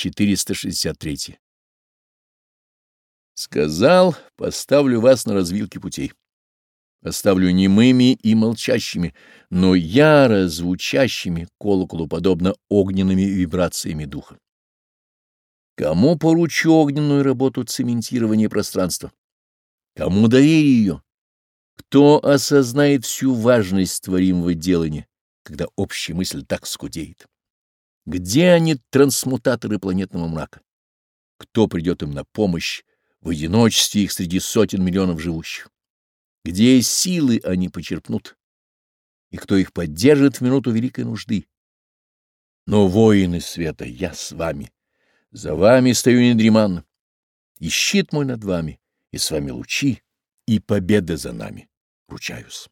463. Сказал, поставлю вас на развилке путей. Оставлю немыми и молчащими, но яро звучащими колоколу подобно огненными вибрациями духа. Кому поручу огненную работу цементирования пространства? Кому доверю ее? Кто осознает всю важность творимого делания, когда общая мысль так скудеет? Где они, трансмутаторы планетного мрака? Кто придет им на помощь в одиночестве их среди сотен миллионов живущих? Где силы они почерпнут? И кто их поддержит в минуту великой нужды? Но, воины света, я с вами. За вами стою недреманно. И щит мой над вами, и с вами лучи, и победа за нами. Ручаюсь.